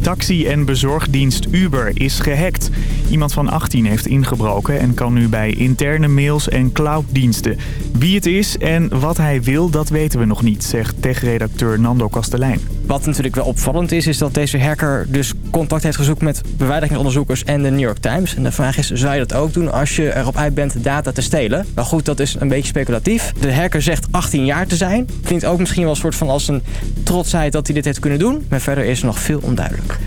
Taxi- en bezorgdienst Uber is gehackt. Iemand van 18 heeft ingebroken en kan nu bij interne mails en clouddiensten. Wie het is en wat hij wil, dat weten we nog niet, zegt tech-redacteur Nando Kastelein. Wat natuurlijk wel opvallend is, is dat deze hacker dus contact heeft gezocht met beveiligingsonderzoekers en de New York Times. En de vraag is, zou je dat ook doen als je erop uit bent data te stelen? Maar goed, dat is een beetje speculatief. De hacker zegt 18 jaar te zijn. Klinkt ook misschien wel een soort van als een trotsheid dat hij dit heeft kunnen doen. Maar verder is er nog veel onduidelijk.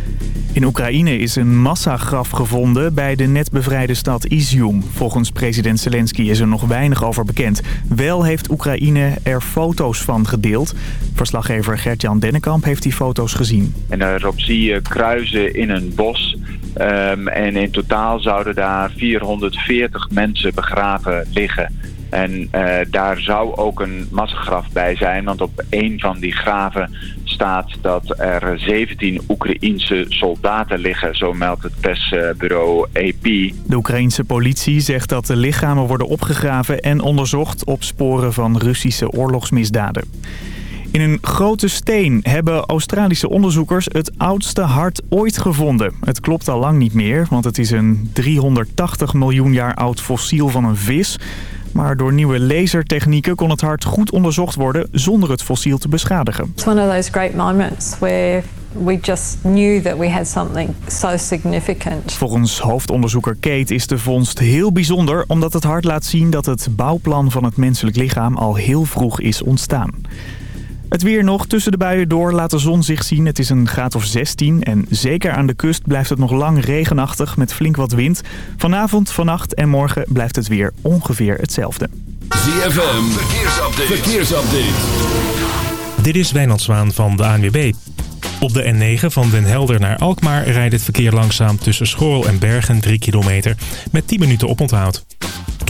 In Oekraïne is een massagraf gevonden bij de net bevrijde stad Izium. Volgens president Zelensky is er nog weinig over bekend. Wel heeft Oekraïne er foto's van gedeeld. Verslaggever Gert-Jan Dennekamp heeft die foto's gezien. En daarop zie je kruisen in een bos. Um, en in totaal zouden daar 440 mensen begraven liggen. En uh, daar zou ook een massagraf bij zijn, want op een van die graven staat dat er 17 Oekraïense soldaten liggen, zo meldt het persbureau AP. De Oekraïense politie zegt dat de lichamen worden opgegraven en onderzocht op sporen van Russische oorlogsmisdaden. In een grote steen hebben Australische onderzoekers het oudste hart ooit gevonden. Het klopt al lang niet meer, want het is een 380 miljoen jaar oud fossiel van een vis... Maar door nieuwe lasertechnieken kon het hart goed onderzocht worden zonder het fossiel te beschadigen. It's one of those great moments where we just knew that we had something so significant. Volgens hoofdonderzoeker Kate is de vondst heel bijzonder omdat het hart laat zien dat het bouwplan van het menselijk lichaam al heel vroeg is ontstaan. Het weer nog. Tussen de buien door laat de zon zich zien. Het is een graad of 16 en zeker aan de kust blijft het nog lang regenachtig met flink wat wind. Vanavond, vannacht en morgen blijft het weer ongeveer hetzelfde. ZFM, verkeersupdate. verkeersupdate. Dit is Wijnand Zwaan van de ANWB. Op de N9 van Den Helder naar Alkmaar rijdt het verkeer langzaam tussen Schorl en Bergen 3 kilometer met 10 minuten oponthoud.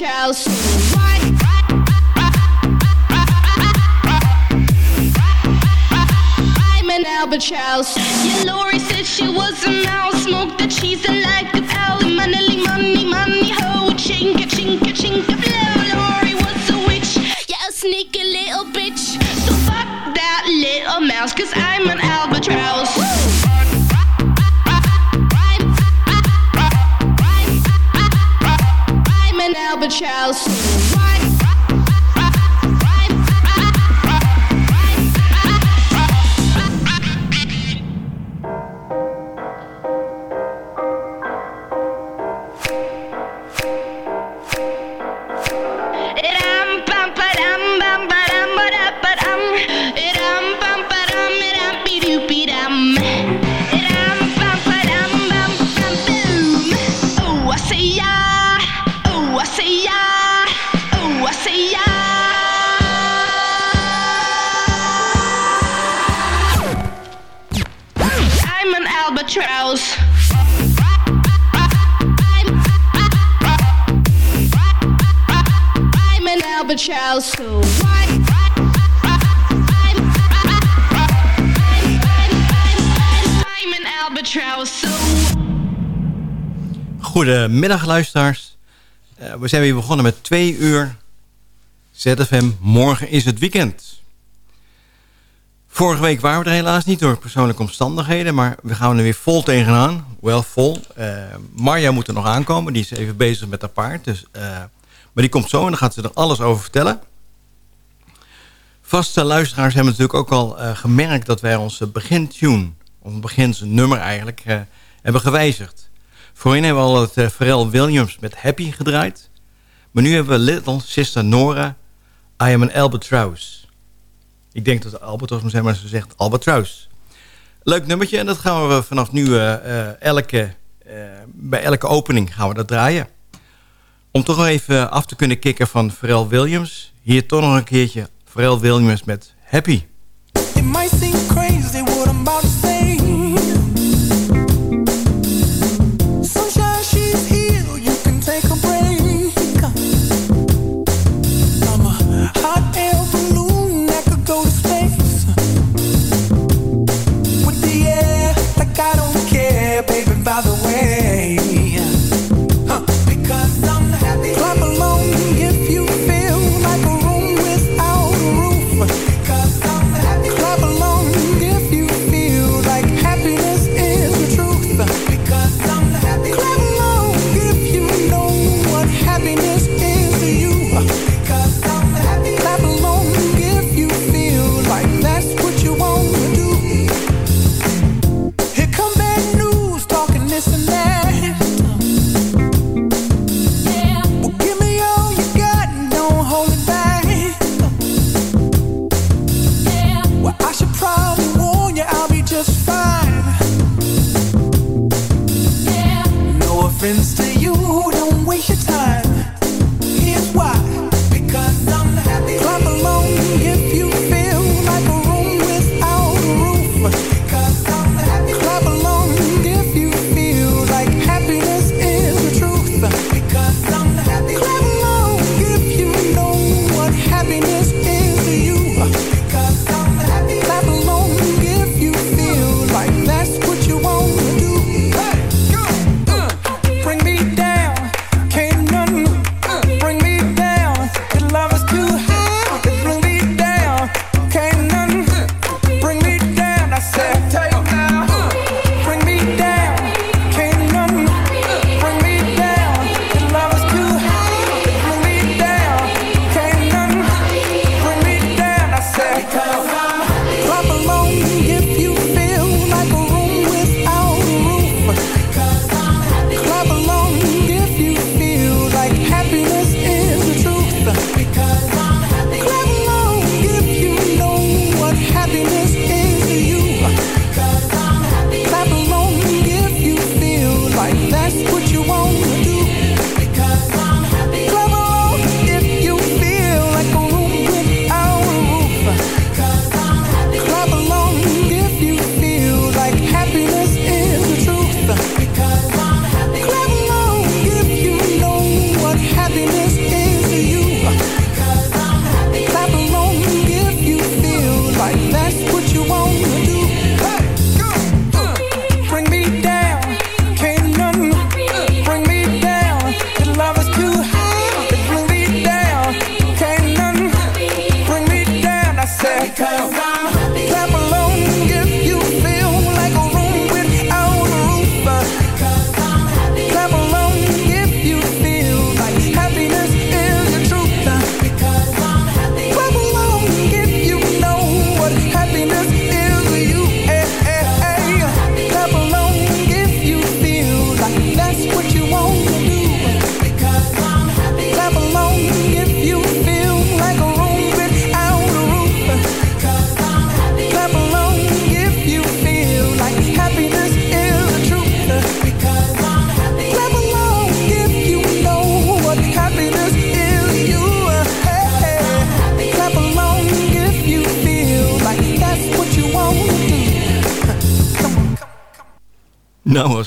An albatross. I'm an albatross. Yeah, Lori said she was a mouse, smoked the cheese and like a pal. Money, money, money, ho, chinka, chinka, chinka, flow. Lori was a witch, yeah, a sneaky little bitch. So fuck that little mouse, cause I'm an albatross. Goedemiddag luisteraars. Eh, we zijn weer begonnen met twee uur ZFM. Morgen is het weekend. Vorige week waren we er helaas niet door persoonlijke omstandigheden. Maar we gaan er weer vol tegenaan. Wel vol. Uh, Marja moet er nog aankomen. Die is even bezig met haar paard. Dus, eh, maar die komt zo en dan gaat ze er alles over vertellen. Vaste luisteraars hebben natuurlijk ook al gemerkt... dat wij onze begintune, ons begins nummer eigenlijk... hebben gewijzigd. Voorheen hebben we al het uh, Pharrell Williams met Happy gedraaid. Maar nu hebben we Little Sister Nora, I am an Albatross. Ik denk dat Albatros moet zijn, maar ze zegt Albatross. Leuk nummertje en dat gaan we vanaf nu eh, eh, elke, bij elke opening gaan we dat draaien. Om toch nog even af te kunnen kicken van Pharrell Williams. Hier toch nog een keertje Pharrell Williams met Happy.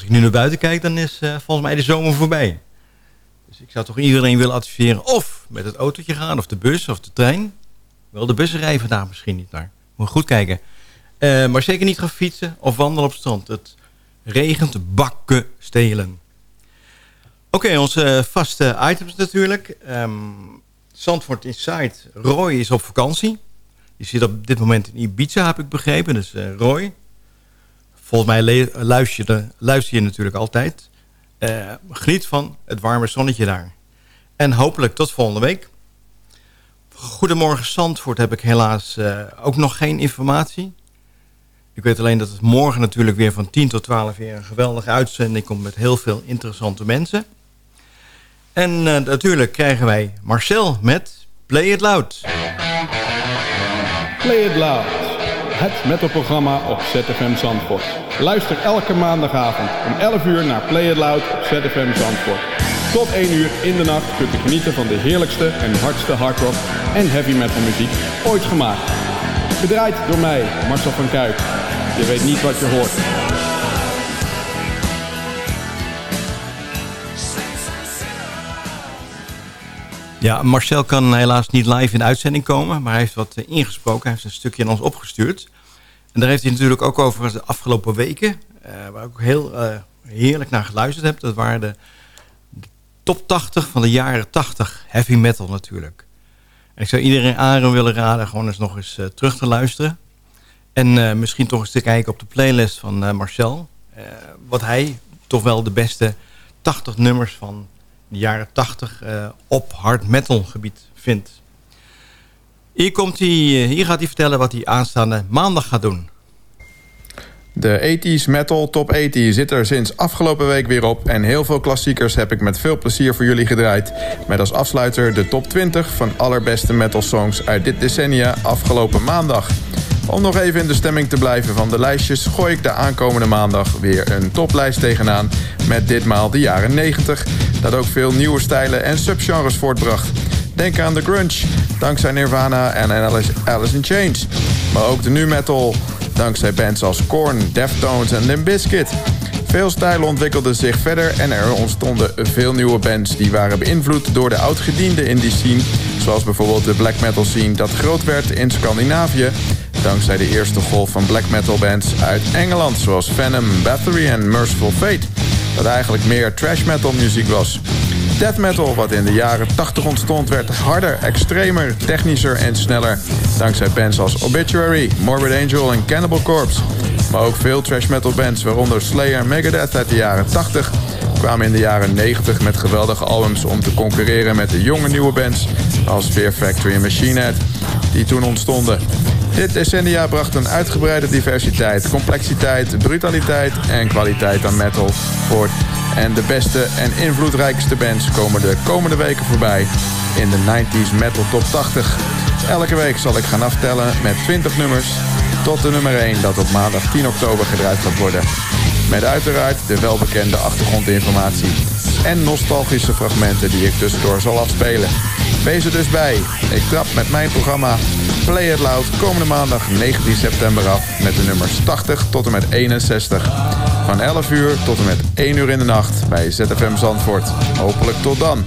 ik nu naar buiten kijk, dan is eh, volgens mij de zomer voorbij. Dus ik zou toch iedereen willen adviseren of met het autootje gaan, of de bus, of de trein. Wel, de bussen rijden vandaag misschien niet naar. Moet goed kijken. Eh, maar zeker niet gaan fietsen of wandelen op strand. Het regent bakken stelen. Oké, onze vaste items natuurlijk. Um, Zandvoort Inside. Roy is op vakantie. Je zit op dit moment in Ibiza, heb ik begrepen. Dus eh, Roy, Volgens mij luister je, natuurlijk altijd. Uh, geniet van het warme zonnetje daar. En hopelijk tot volgende week. Goedemorgen Zandvoort heb ik helaas eh, ook nog geen informatie. Ik weet alleen dat het morgen natuurlijk weer van 10 tot 12 weer een geweldige uitzending komt met heel veel interessante mensen. En eh, natuurlijk krijgen wij Marcel met Play It Loud. Play It Loud het metalprogramma op ZFM Zandvoort. Luister elke maandagavond om 11 uur naar Play It Loud ZFM Zandvoort. Tot 1 uur in de nacht kunt u genieten van de heerlijkste en hardste hardrock en heavy metal muziek ooit gemaakt. Gedraaid door mij, Marcel van Kuik. Je weet niet wat je hoort. Ja, Marcel kan helaas niet live in de uitzending komen, maar hij heeft wat eh, ingesproken. Hij heeft een stukje aan ons opgestuurd. En daar heeft hij natuurlijk ook over de afgelopen weken, eh, waar ik ook heel eh, heerlijk naar geluisterd heb. Dat waren de, top 80 van de jaren 80, heavy metal natuurlijk. En ik zou iedereen aan willen raden gewoon eens nog eens terug te luisteren. En misschien toch eens te kijken op de playlist van Marcel. Wat hij toch wel de beste 80 nummers van de jaren 80 eh, op hard metal gebied vindt. Hier, komt hij, eh, hier gaat hij vertellen wat hij aanstaande maandag gaat doen. De 80s Metal Top 80 zit er sinds afgelopen week weer op... en heel veel klassiekers heb ik met veel plezier voor jullie gedraaid. Met als afsluiter de top 20 van allerbeste metal songs uit dit decennia afgelopen maandag. Om nog even in de stemming te blijven van de lijstjes... gooi ik de aankomende maandag weer een toplijst tegenaan... met ditmaal de jaren 90, dat ook veel nieuwe stijlen en subgenres voortbracht. Denk aan de grunge, dankzij Nirvana en Alice, Alice in Chains. Maar ook de nu metal, dankzij bands als Korn, Deftones en Limp Bizkit. Veel stijlen ontwikkelden zich verder en er ontstonden veel nieuwe bands... die waren beïnvloed door de oudgedienden in die scene... zoals bijvoorbeeld de black metal scene dat groot werd in Scandinavië... dankzij de eerste golf van black metal bands uit Engeland... zoals Venom, Bathory en Merciful Fate... dat eigenlijk meer trash metal muziek was... Death metal, wat in de jaren 80 ontstond, werd harder, extremer, technischer en sneller. Dankzij bands als Obituary, Morbid Angel en Cannibal Corpse. Maar ook veel trash metal bands, waaronder Slayer en Megadeth uit de jaren 80... kwamen in de jaren 90 met geweldige albums om te concurreren met de jonge nieuwe bands... als Fear Factory en Machine Head, die toen ontstonden. Dit decennia bracht een uitgebreide diversiteit, complexiteit, brutaliteit en kwaliteit aan metal voort. En de beste en invloedrijkste bands komen de komende weken voorbij in de 90s Metal Top 80. Elke week zal ik gaan aftellen met 20 nummers tot de nummer 1 dat op maandag 10 oktober gedraaid gaat worden. Met uiteraard de welbekende achtergrondinformatie en nostalgische fragmenten die ik tussendoor zal afspelen. Wees er dus bij. Ik trap met mijn programma Play It Loud komende maandag 19 september af met de nummers 80 tot en met 61. Van 11 uur tot en met 1 uur in de nacht bij ZFM Zandvoort. Hopelijk tot dan.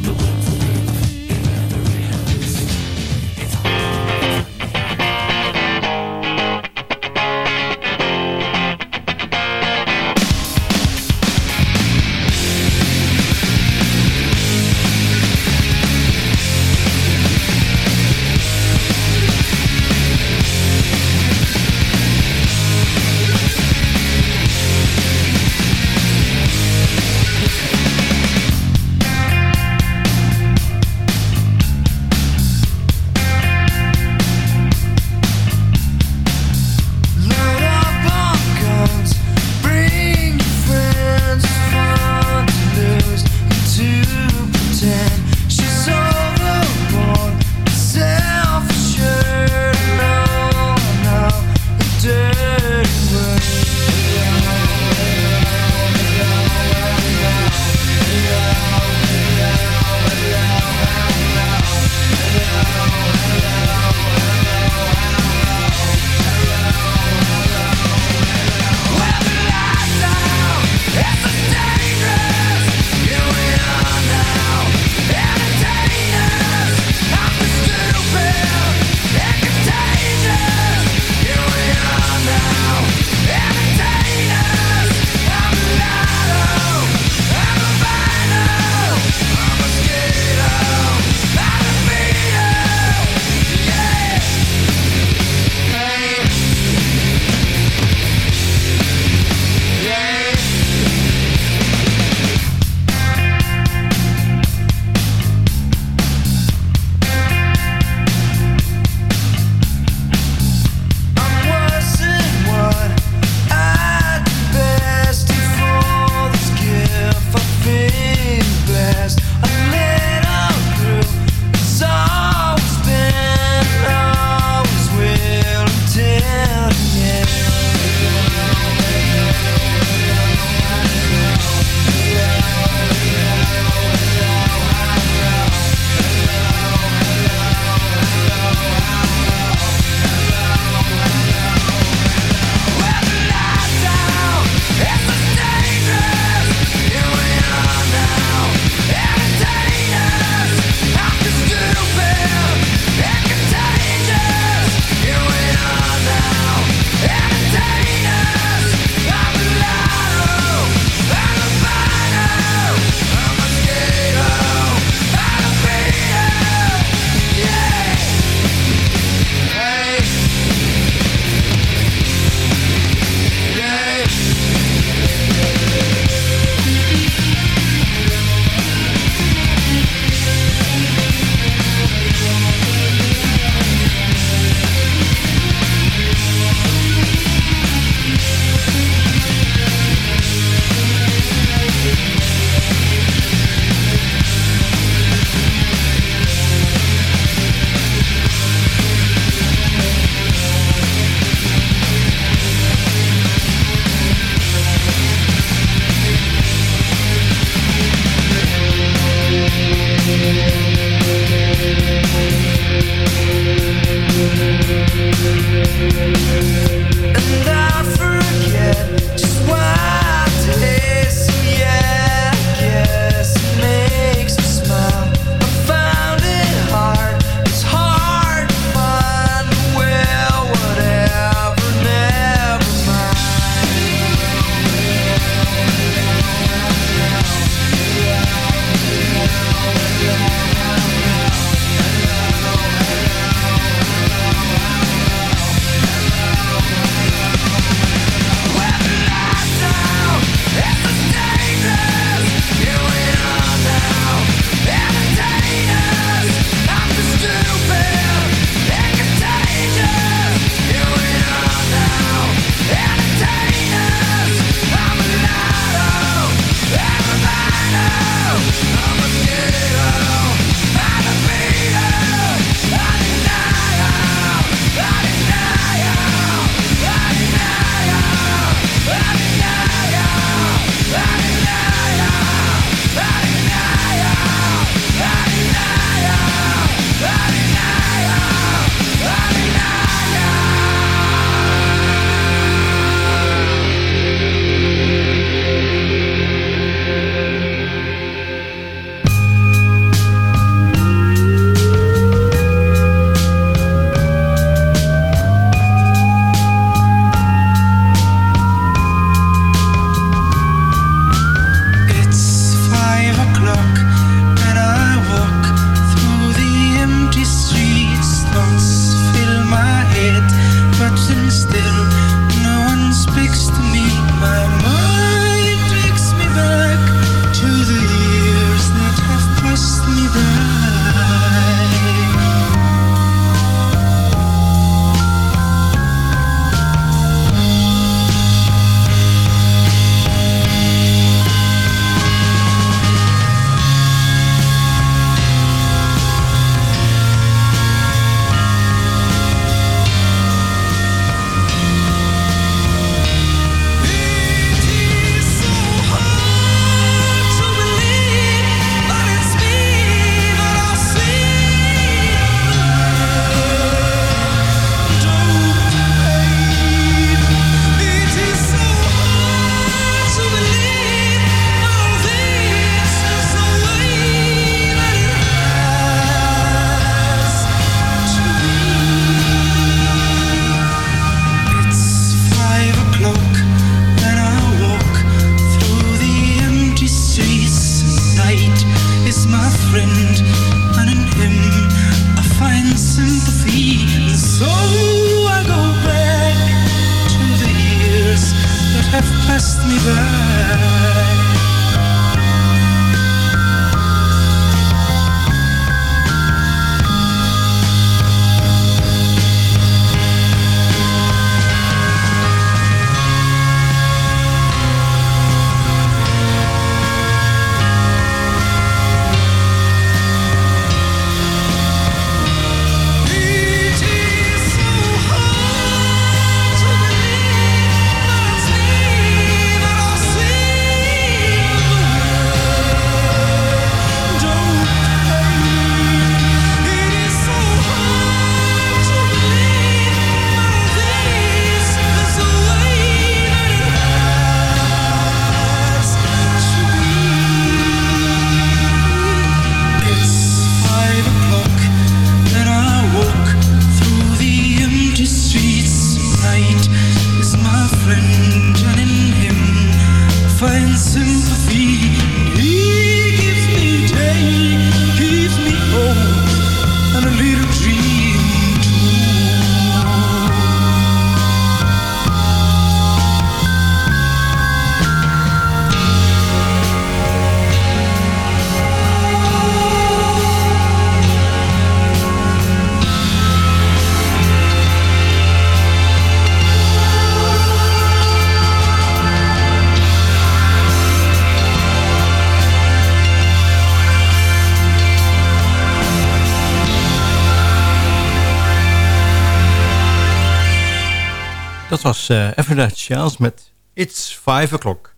Eh Everett Charles met It's 5 o'clock.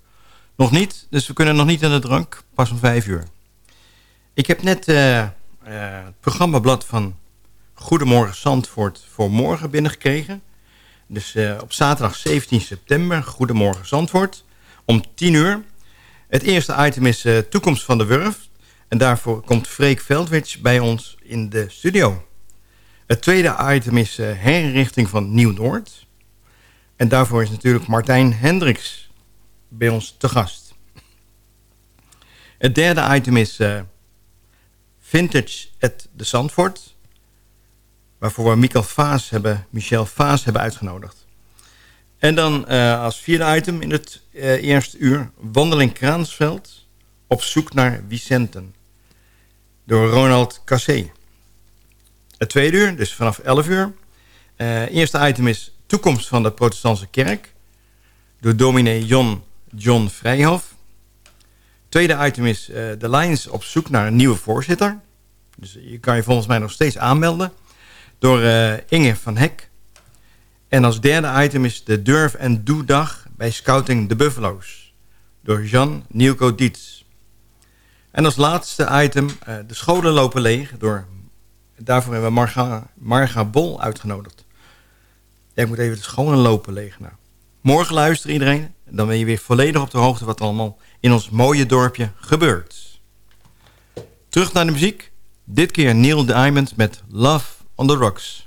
Nog niet, dus we kunnen nog niet aan de drank. Pas om 5 uur. Ik heb net eh, eh, het programmablad van Goedemorgen Zandvoort voor morgen binnengekregen. Dus op zaterdag 17 september, Goedemorgen Zandvoort, om 10 uur. Het eerste item is Toekomst van de Wurf. En daarvoor komt Freek Veldwitsch bij ons in de studio. Het tweede item is herinrichting van Nieuw-Noord. En daarvoor is natuurlijk Martijn Hendricks bij ons te gast. Het derde item is eh, Vintage at de Zandvoort. Waarvoor we Michael Vaas hebben, Michel Vaas hebben uitgenodigd. En dan eh, als vierde item in het eh, eerste uur... Wandeling Kraansveld op zoek naar Vicenten. Door Ronald Cassé. Het tweede uur, dus vanaf 11 uur. Eerste item is Toekomst van de Protestantse Kerk. Door dominee John, John Vrijhof. Tweede item is eh, de Lions op zoek naar een nieuwe voorzitter. Dus je kan je volgens mij nog steeds aanmelden. Door eh, Inge van Hek. En als derde item is de Durf en Doe-dag bij Scouting de Buffalo's. Door Jan Nielko Dietz. En als laatste item eh, de scholen lopen leeg. Door, daarvoor hebben we Marga, Marga Bol uitgenodigd. Ja, ik moet even de lopen leeg. Nou, morgen luisteren iedereen. Dan ben je weer volledig op de hoogte wat allemaal in ons mooie dorpje gebeurt. Terug naar de muziek. Dit keer Neil Diamond met Love on the Rocks.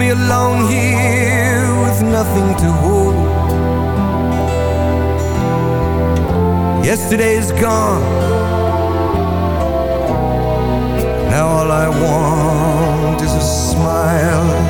Me alone here with nothing to hold. Yesterday's gone. Now all I want is a smile.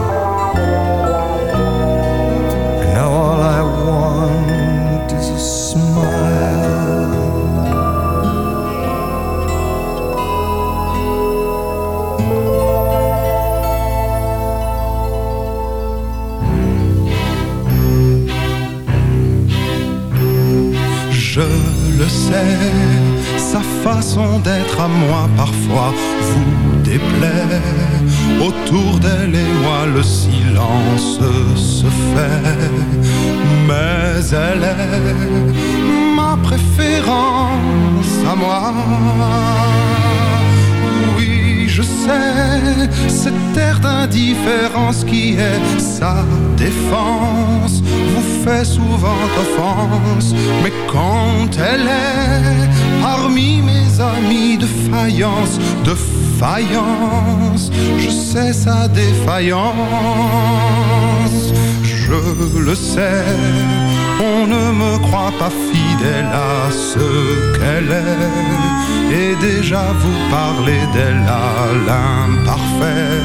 Sa façon d'être à moi parfois vous déplaît. Autour d'elle et moi le silence se fait, mais elle est ma préférence à moi. Je sais, cette air d'indifférence qui est sa défense vous fait souvent offense, mais quand elle est parmi mes amis de faïence, de faïence, je sais sa défaillance, je le sais. On ne me croit pas fidèle à ce qu'elle est Et déjà vous parlez d'elle à l'imparfait.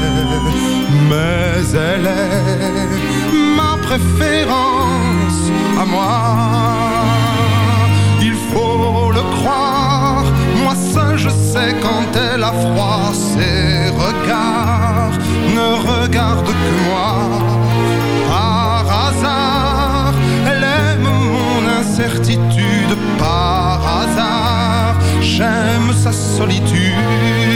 Mais elle est ma préférence à moi. Il faut le croire. Moi seul je sais quand elle a froid Ses regards ne regardent que moi. Par hasard Elle aime mon incertitude par hasard sa solitude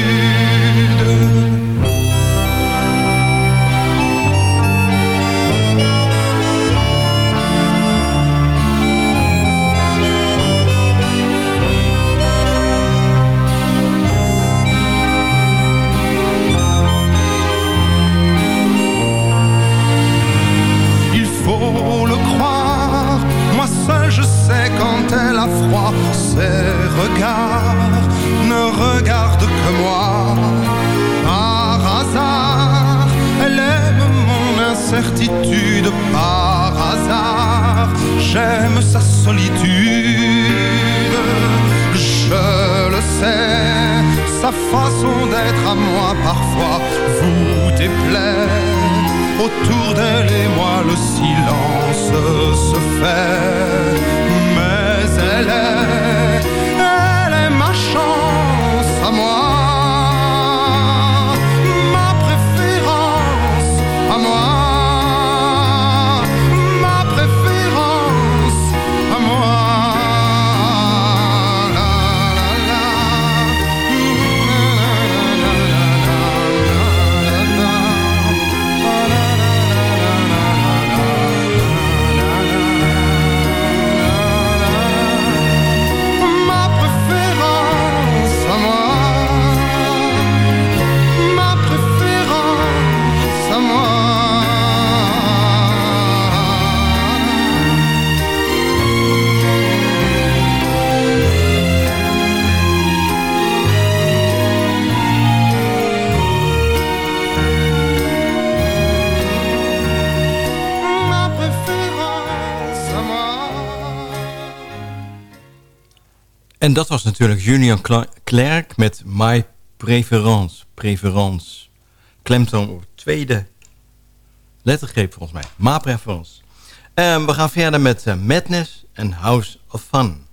En dat was natuurlijk Julian Cla- Clerc met My Preference. Preference. Klemtoon op het tweede lettergreep volgens mij. Ma Preference. Ehm, we gaan verder met eh, Madness en House of Fun.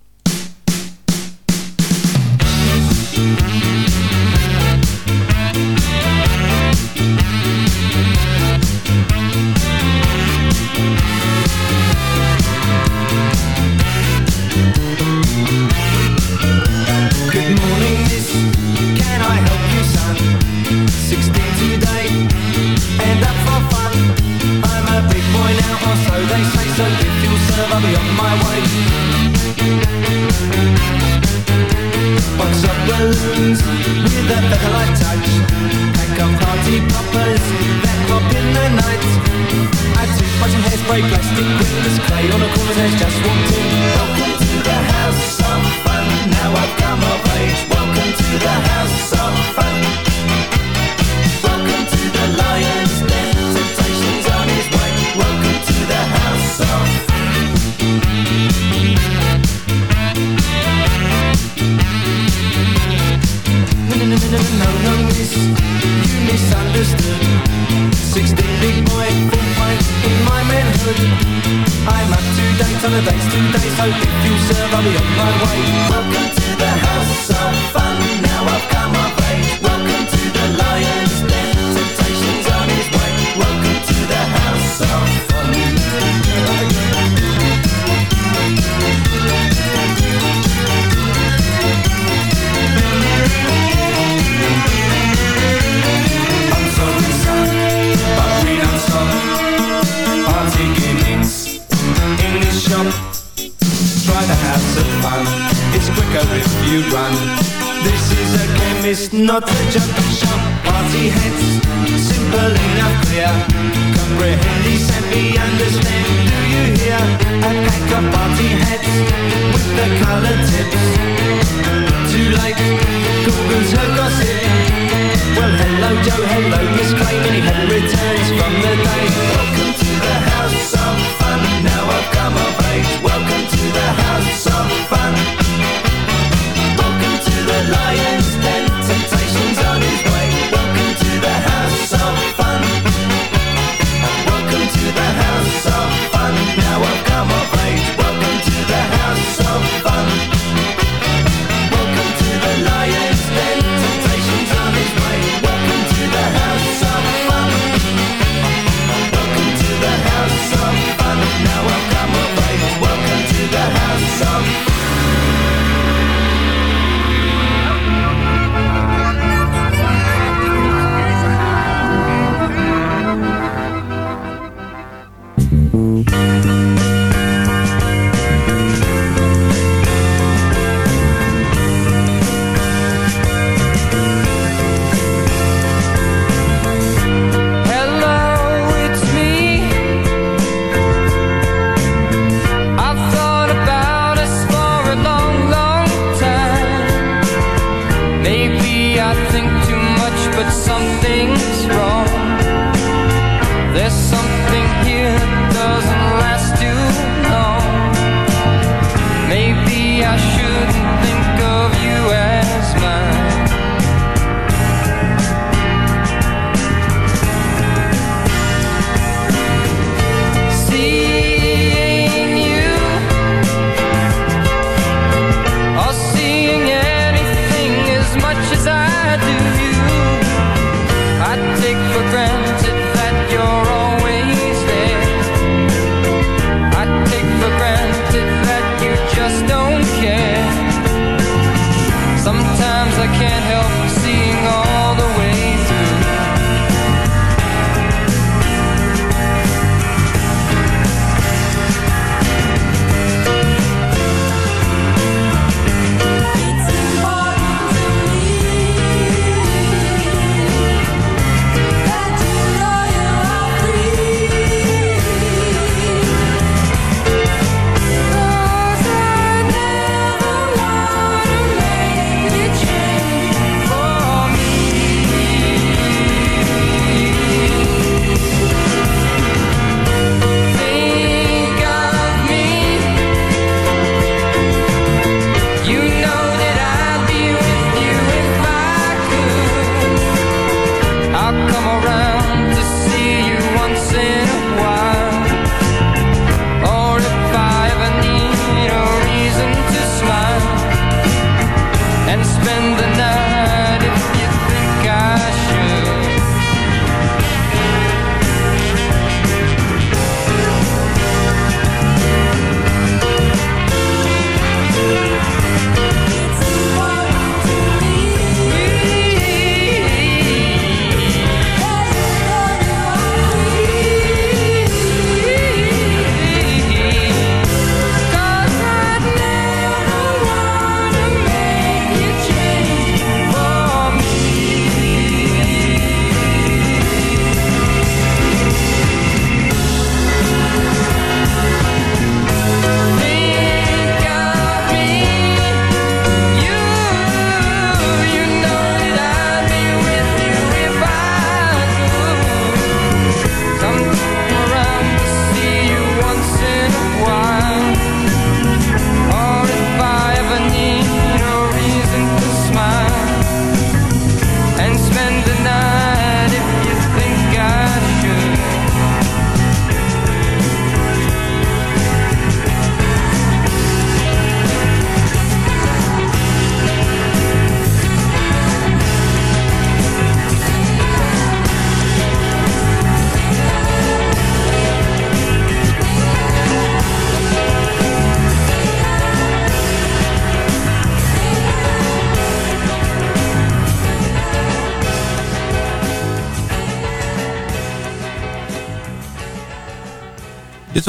Box of balloons with a featherlight touch. Pack of party poppers that pop in the night. I toothbrush and hairspray, plastic wheels, clay on a corner's edge, just walked in. Welcome to the house of fun. Now I've come of age. Welcome to the house of fun. Welcome to the lion's No, miss. You misunderstood. 16 big boy, full pint in my manhood. I'm on today, so if you serve, I'll be on my way. Welcome to the house of fun. Now I've come not a junk shop. Party heads, simple enough, clear. Comprehend these and me understand. Do you hear? A pack of party heads with the colored tips. Too late, Google's her gossip. Well, hello Joe, hello Miss Clay, many had returns from the day. Welcome to the house of fun. Now I've come of age. Welcome to the house of fun. Welcome to the lion's den.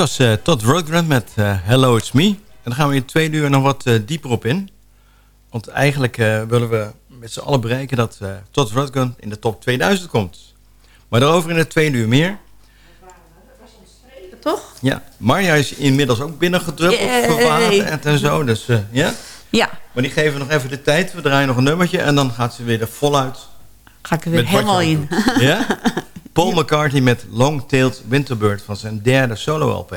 Was eh, Todd Rundgren met eh, Hello It's Me. En dan gaan we in twee uur nog wat eh, dieper op in. Want eigenlijk willen we met z'n allen bereiken dat Todd Rundgren in de top 2000 komt. Maar daarover in het tweede uur meer. Toch? Ja, Marja is inmiddels ook binnengedruppeld, verwaterd en zo. Dus ja. Ja. Maar die geven nog even de tijd. We draaien nog een nummertje en dan gaat ze weer er voluit. Ga ik er weer helemaal in. doet. Ja? Paul McCartney met Long-Tailed Winterbird van zijn derde solo-LP.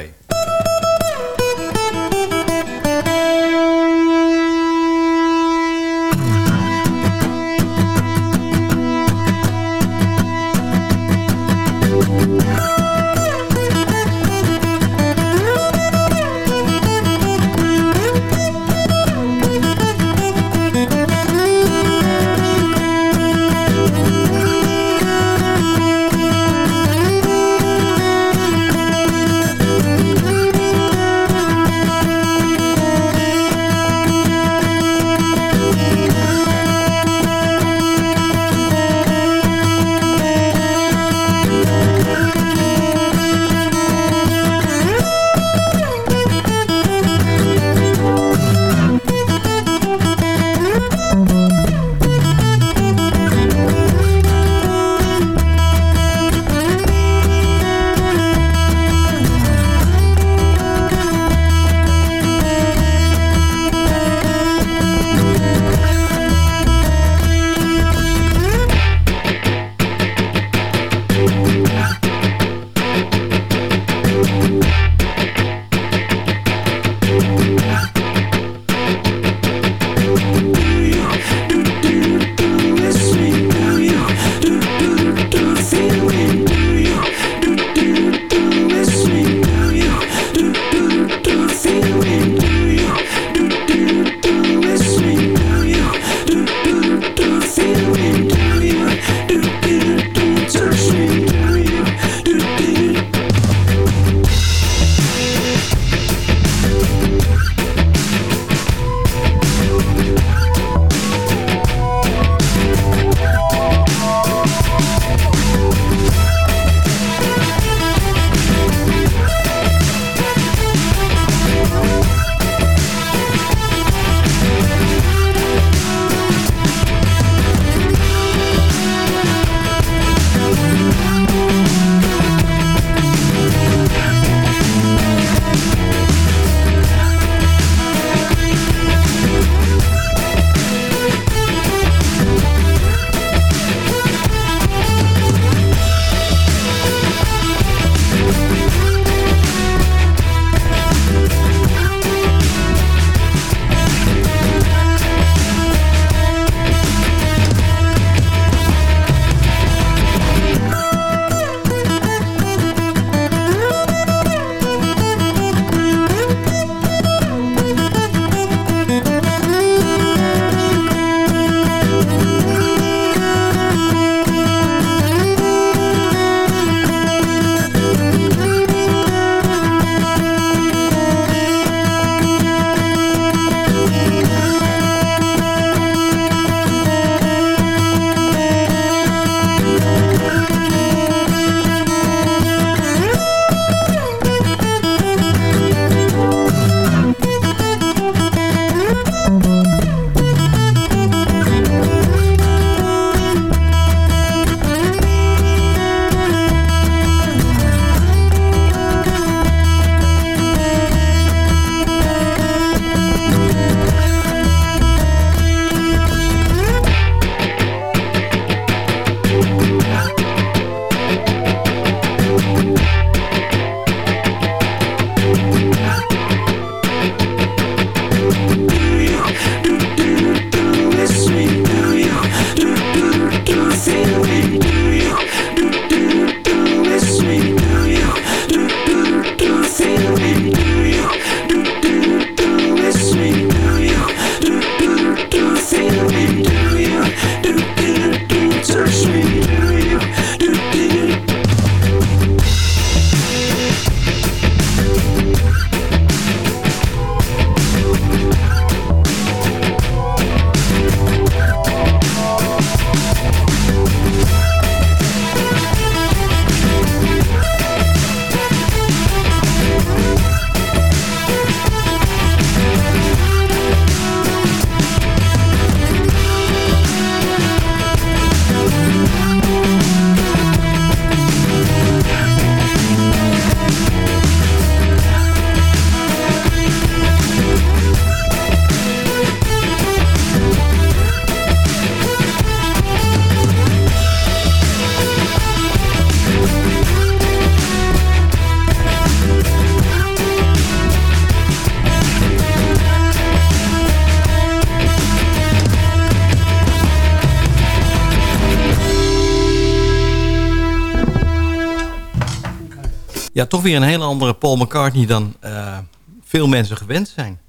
Ja, toch weer een hele andere Paul McCartney dan eh, veel mensen gewend zijn.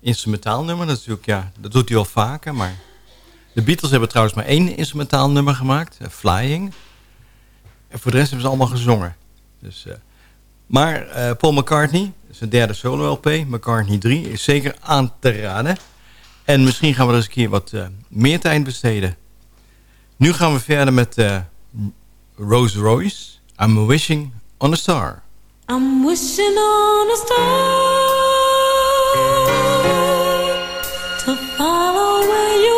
Instrumentaal nummer natuurlijk, ja. Dat doet hij wel vaker, maar... De Beatles hebben trouwens maar één instrumentaal nummer gemaakt. Eh, Flying. En voor de rest hebben ze allemaal gezongen. Dus, eh, maar Paul McCartney, zijn derde solo-LP, McCartney 3... is zeker aan te raden. En misschien gaan we er eens een keer wat meer tijd besteden. Nu gaan we verder met Rose Royce... I'm wishing on a Star. I'm wishing on a star to follow where you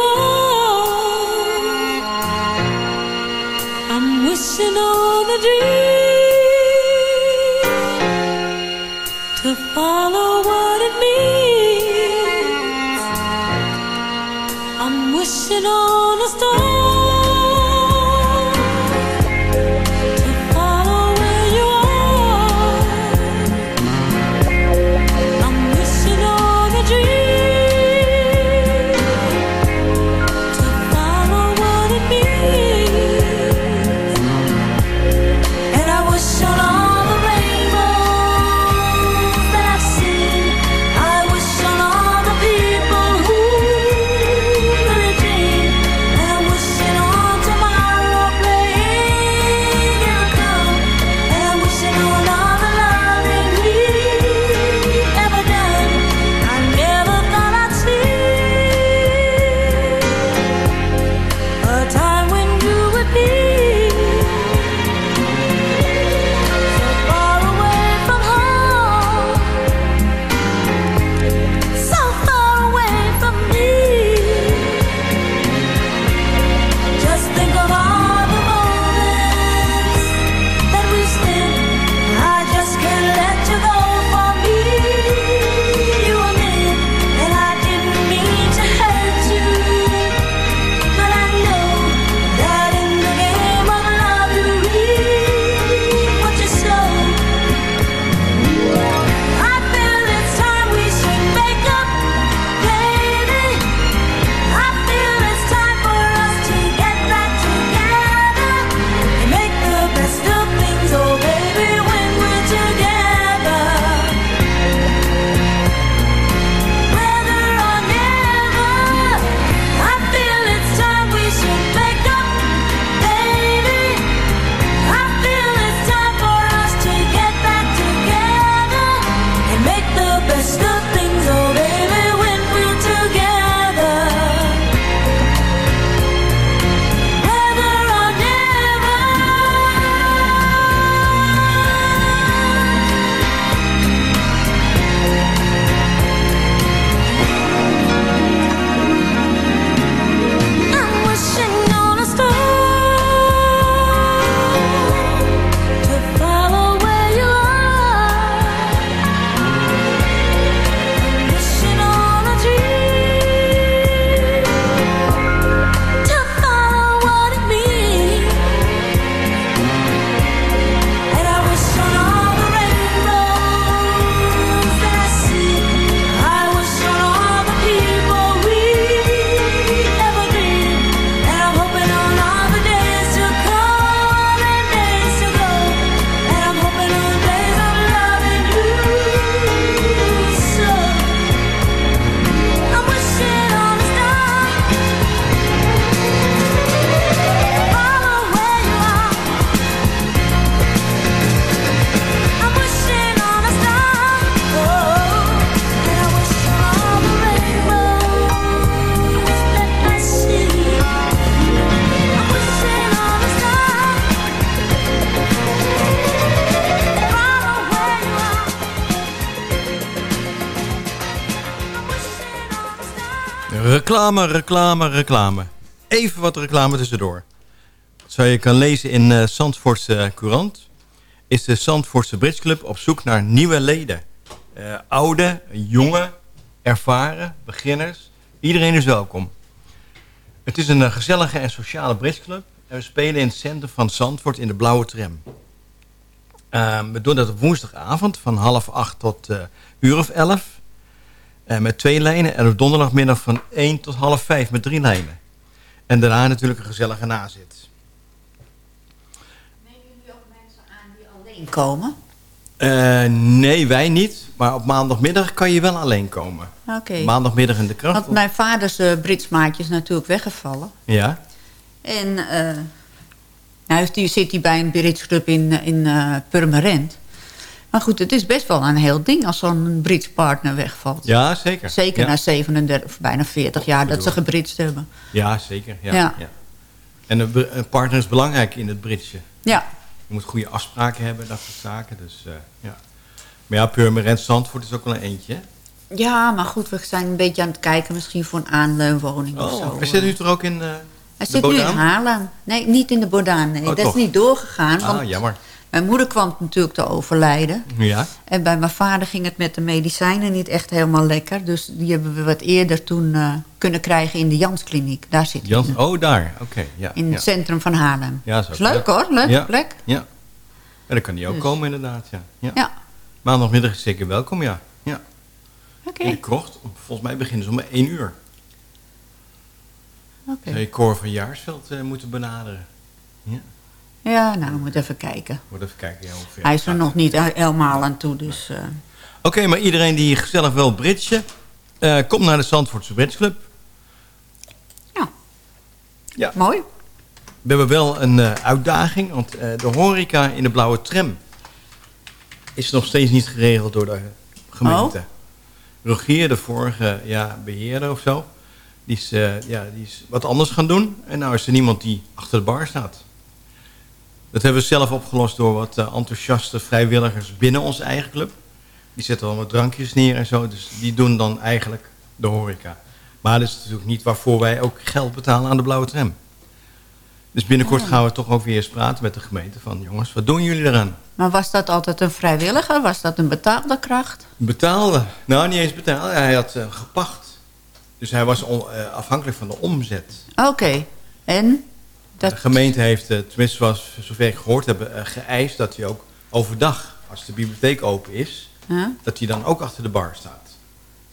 reclame, reclame, reclame. Even wat reclame tussendoor. Zo je kan lezen in uh, Zandvoortse eh, Courant... is de Zandvoortse Britsclub op zoek naar nieuwe leden. Eh, oude, jonge, ervaren, beginners. Iedereen is welkom. Het is een gezellige en sociale Britsclub en we spelen in het centrum van Zandvoort in de blauwe tram. Ehm, we doen dat op woensdagavond van half acht tot uur of elf... Eh, met twee lijnen. En op donderdagmiddag van 1 tot half 5 met drie lijnen. En daarna natuurlijk een gezellige nazit. Neem jullie ook mensen aan die alleen komen? Eh, nee, wij niet. Maar op maandagmiddag kan je wel alleen komen. Oké. Maandagmiddag in de kracht. Want mijn vaders eh, uh, Britsmaatje is natuurlijk weggevallen. Ja. En uh, nou, die zit hij bij een Britsclub in, in Purmerend. Maar goed, het is best wel een heel ding als zo'n Brits partner wegvalt. Ja, zeker. Zeker ja. na 37 of bijna 40 jaar dat ze gebritst hebben. Ja, zeker. Ja, Ja. ja. En een, partner is belangrijk in het Britsje. Ja. Je moet goede afspraken hebben, dat soort zaken. Dus, uh, ja. Maar ja, Purmerend Zandvoort is ook wel een eentje. hè? Ja, maar goed, we zijn een beetje aan het kijken misschien voor een aanleunwoning of zo. Oh, hij zit nu toch ook in uh, Hij de zit nu in Bodaan? Haarlem. Nee, niet in de Bordaan. Nee, Oh, dat toch? is niet doorgegaan. Ah, want jammer. Mijn moeder kwam natuurlijk te overlijden. Ja. En bij mijn vader ging het met de medicijnen niet echt helemaal lekker. Dus die hebben we wat eerder toen eh, kunnen krijgen in de Janskliniek. Daar zit hij. Jan, oh, daar. Oké, ja. In ja. het centrum van Haarlem. Ja, is leuk hoor, leuke ja. plek. Ja. ja, dan kan die ook Dus. komen inderdaad, ja. ja. Ja. Maandagmiddag is zeker welkom, ja. ja. Oké. In de krocht, volgens mij beginnen ze om 1 uur. Oké. Zou je Cor van Jaarsveld eh, moeten benaderen? Ja, Ja, nou, we moeten even kijken. moet even kijken. Ja, hoeveel Hij is er nog niet helemaal aan toe, dus... eh, Oké, maar iedereen die gezellig wil britsen, eh kom naar de Zandvoortse Britsclub. Ja. Mooi. We hebben wel een eh, uitdaging, want eh, de horeca in de blauwe tram is nog steeds niet geregeld door de gemeente. Oh. Rogier, de vorige ja, beheerder of zo, die is, eh, ja, die is wat anders gaan doen. En nou is er niemand die achter de bar staat. Dat hebben we zelf opgelost door wat eh, enthousiaste vrijwilligers binnen onze eigen club. Die zetten allemaal drankjes neer en zo. Dus die doen dan eigenlijk de horeca. Maar dat is natuurlijk niet waarvoor wij ook geld betalen aan de blauwe tram. Dus binnenkort Oh. gaan we toch ook weer eens praten met de gemeente. Van jongens, wat doen jullie eraan? Maar was dat altijd een vrijwilliger? Was dat een betaalde kracht? Betaalde. Nou, niet eens betaalde. Hij had eh, gepacht. Dus hij was on- eh, afhankelijk van de omzet. Oké. En? Dat... De gemeente heeft, eh, tenminste zoals zover ik gehoord heb, eh, geëist dat hij ook overdag, als de bibliotheek open is, Huh? dat hij dan ook achter de bar staat.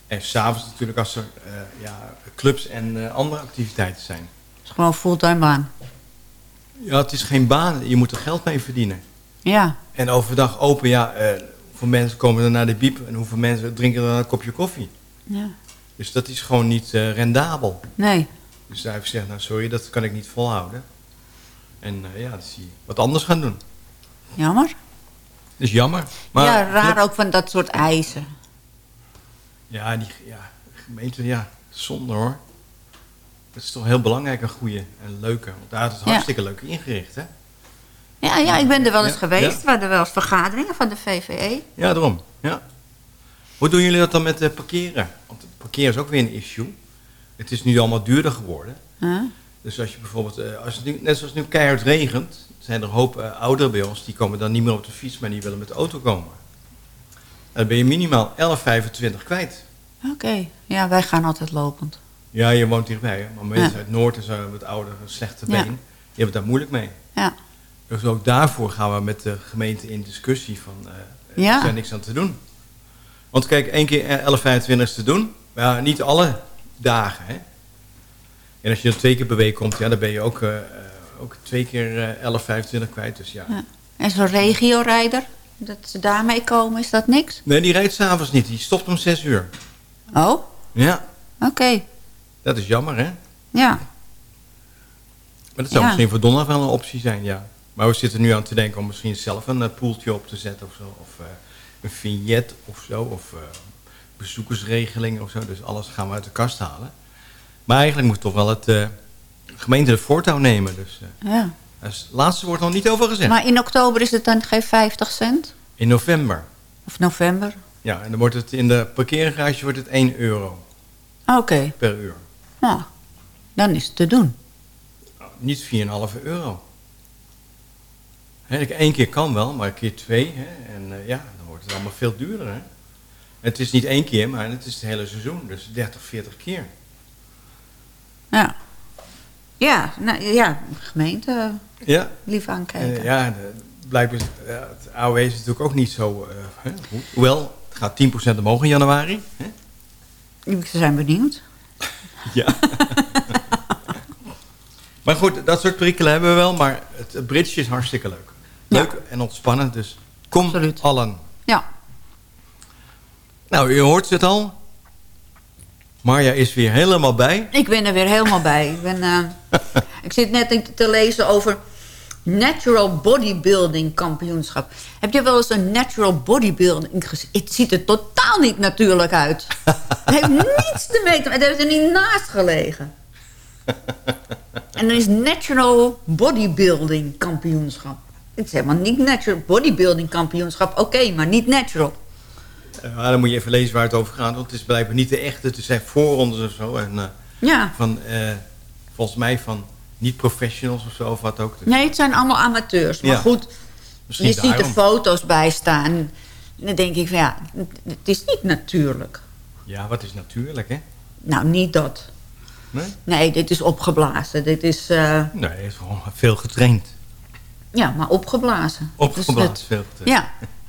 En s'avonds natuurlijk als er eh, ja, clubs en andere activiteiten zijn. is gewoon fulltime baan. Ja, het is geen baan. Je moet er geld mee verdienen. Ja. En overdag open, ja, hoeveel mensen komen er naar de biep en hoeveel mensen drinken er een kopje koffie. ja. Dus dat is gewoon niet rendabel. Nee. Dus hij heeft gezegd, nou sorry, dat kan ik niet volhouden. En eh, ja, dat wat anders gaan doen. Jammer. Dat is jammer. Maar, ja, raar ook van dat soort eisen. Ja, die ja, gemeente, ja, zonde hoor. Dat is toch heel belangrijk, een goede en leuke. Want daar is het Ja. hartstikke leuk ingericht, hè? Ja, ja, ik ben er wel eens Ja, geweest. ja. We hadden wel eens vergaderingen van de VVE. Ja, daarom. Ja. Hoe doen jullie dat dan met parkeren? Want parkeren is ook weer een issue. Het is nu allemaal duurder geworden. Huh? Dus als je bijvoorbeeld, eh, als het nu, net zoals nu keihard regent, zijn er een hoop eh, ouderen bij ons, die komen dan niet meer op de fiets, maar die willen met de auto komen. Dan ben je minimaal 11,25 kwijt. Oké. Ja, wij gaan altijd lopend. Ja, je woont dichtbij, hè? maar mensen Ja. uit Noord en zo met ouder, een slechte Ja. been, die hebben daar moeilijk mee. Ja. Dus ook daarvoor gaan we met de gemeente in discussie van, Ja. er is daar niks aan te doen. Want kijk, één keer 11,25 is te doen, maar ja, niet alle dagen. Hè? En als je er twee keer per week komt, ja, dan ben je ook, eh, eh, ook twee keer eh 11,25 kwijt. Dus ja. Ja. En zo'n regiorijder, dat ze daarmee komen, is dat niks? Nee, die rijdt s'avonds niet. Die stopt om 6 uur. Oh, Ja, oké. dat is jammer, hè? Ja. Maar dat zou Ja. misschien voor donderdag wel een optie zijn, ja. Maar we zitten nu aan te denken om misschien zelf een poeltje op te zetten of zo. Of een vignet of zo. Of bezoekersregeling of zo. Dus alles gaan we uit de kast halen. Maar eigenlijk moet toch wel het eh, gemeente de voortouw nemen. Dus eh, ja. het laatste wordt nog niet over gezegd. Maar in oktober is het dan geen 50 cent? In november. Of november? Ja, en dan wordt het in de parkeergarage wordt het 1 euro Oké. per uur. Nou, dan is het te doen. Niet 4,5 euro. Één keer kan wel, maar een keer twee. Hè, en eh, ja, dan wordt het allemaal veel duurder. Hè. Het is niet één keer, maar het is het hele seizoen. Dus 30, 40 keer. Ja. Ja, nou, ja, gemeente Ja. lief aankijken. Eh, ja, de, blijkbaar is het, ja, het AOW is natuurlijk ook niet zo... eh, hè, ho- hoewel, het gaat 10% omhoog in januari. Hè? Ze zijn benieuwd. Ja. maar goed, dat soort prikkelen hebben we wel. Maar het, het bridge is hartstikke leuk. Leuk en ontspannen, dus Kom allen. Ja. Nou, u hoort het al. Marja is weer helemaal bij. Ik ben er weer helemaal bij. Ik, ben, eh, ik zit net te- lezen over Natural Bodybuilding Kampioenschap. Heb je wel eens een Natural Bodybuilding gezien? Het ziet er totaal niet natuurlijk uit. Het heeft niets te meten. Het heeft er niet naast gelegen. En dan is Natural Bodybuilding Kampioenschap. Het is helemaal niet Natural Bodybuilding Kampioenschap. Oké, maar niet natural. Ja, dan moet je even lezen waar het over gaat. Want het is blijkbaar niet de echte. Het zijn voorrondes of zo. En, eh, Ja. van, eh, volgens mij van niet-professionals of zo. Of wat ook. Nee, het zijn allemaal amateurs. Maar Ja. goed, Misschien je ziet er daarom. foto's bij staan. En dan denk ik van ja, het is niet natuurlijk. Ja, wat is natuurlijk, hè? Nou, niet dat. Nee? Nee, dit is opgeblazen. Dit is, Nee, hij is gewoon veel getraind. ja, maar opgeblazen. Opgeblazen, Dus het- veel getraind. Ja,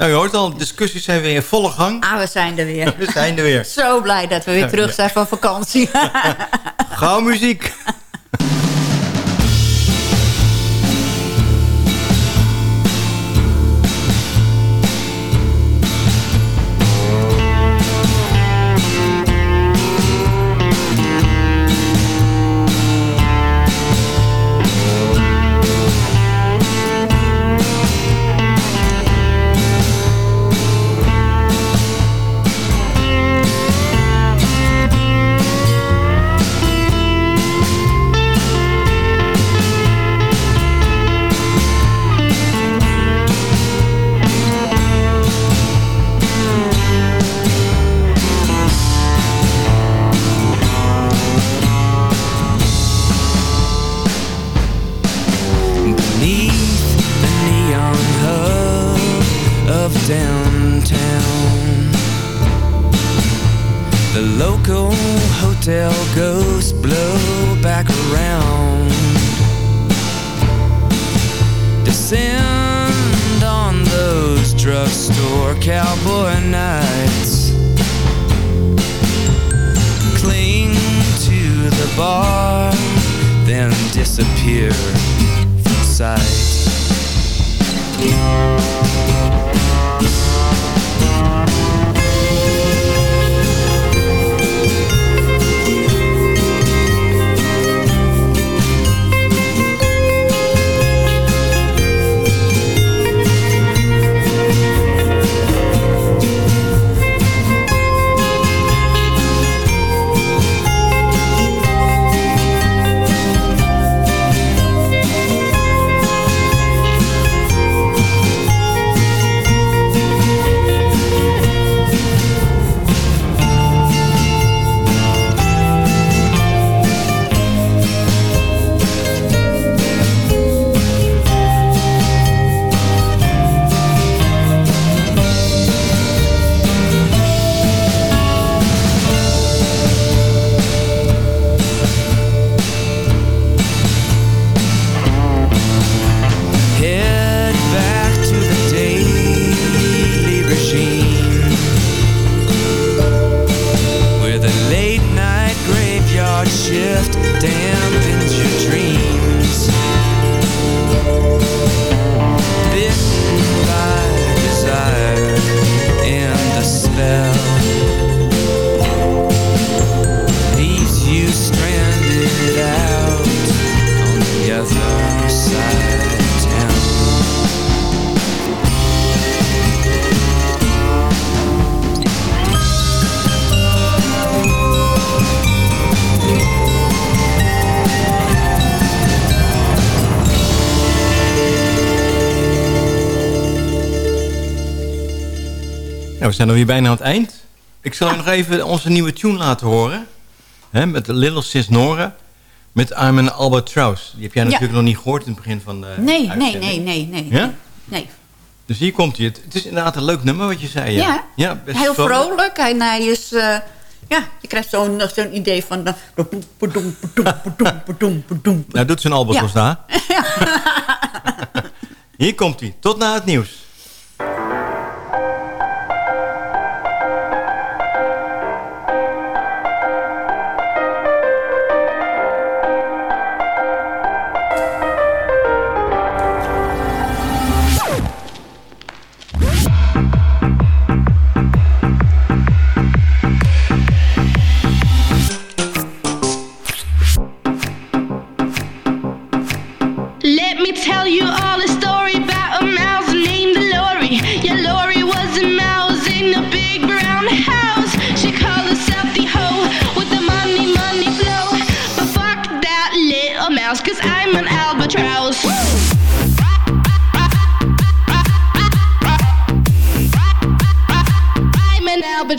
Nou, je hoort al, discussies zijn weer in volle gang. ah, we zijn er weer. We zijn er weer. Zo blij dat we weer terug zijn van vakantie. Gauw muziek. Zijn alweer bijna aan het eind. Ik zal u nog even onze nieuwe tune laten horen. Hè, met Little Sis Nora. Met I'm an Albatross. Die heb jij Ja. natuurlijk nog niet gehoord in het begin van de nee, nee, nee, nee, nee. Ja? Nee. Dus hier komt hij. Het, is inderdaad een leuk nummer wat je zei. Ja, Ja, heel vrolijk. Hij, hij is... eh, ja, je krijgt zo'n zo'n idee van... eh. Nou, doet zijn Albatross daar. Hier komt hij. Tot na het nieuws.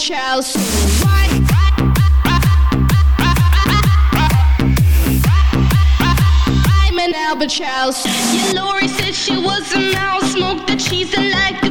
Albatross. Why? I'm an albatross. Yeah, Lori said she was a mouse. Smoked the cheese and like the